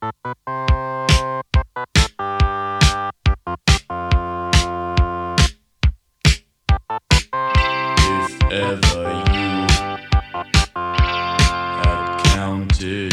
If ever you had counted